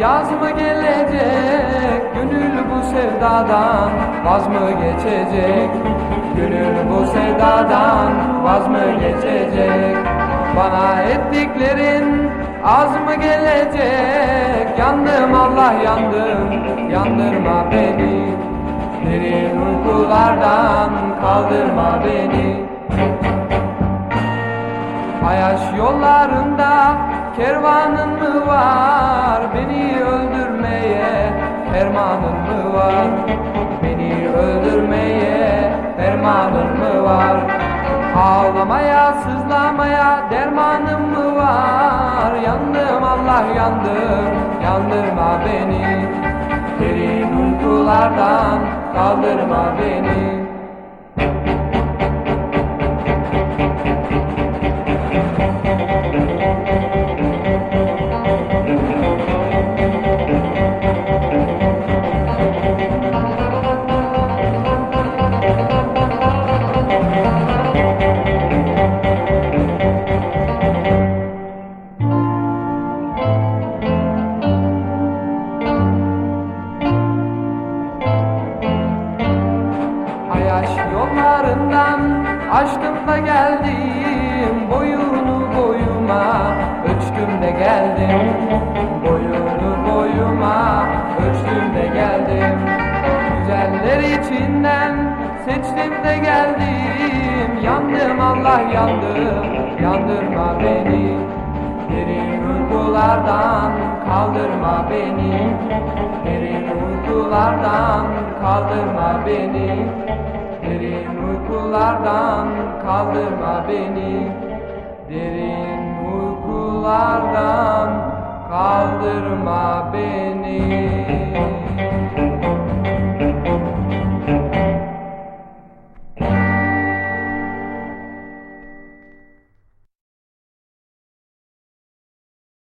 Yaz mı gelecek? Gönül bu sevdadan Vaz mı geçecek? Gönül bu sevdadan Vaz mı geçecek? Bana ettiklerin Az mı gelecek? Yandım Allah yandım Yandırma beni. Derin uykulardan Kaldırma beni. Ayaş yollarında kervanın mı var Beni öldürmeye? Fermanın mı var Beni öldürmeye? Fermanın mı var? Ağlamaya sızlamaya dermanın mı var? Yandım Allah yandım yandırma beni. Derin uykulardan kaldırma beni açtım da geldim Boyunu boyuma. Ölçtüm de geldim Boyunu boyuma. Ölçtüm de geldim Güzeller içinden. Seçtim de geldim Yandım Allah yandım yandırma beni Derin uykulardan kaldırma beni. Derin uykulardan kaldırma beni uykulardan kaldırma beni. Derin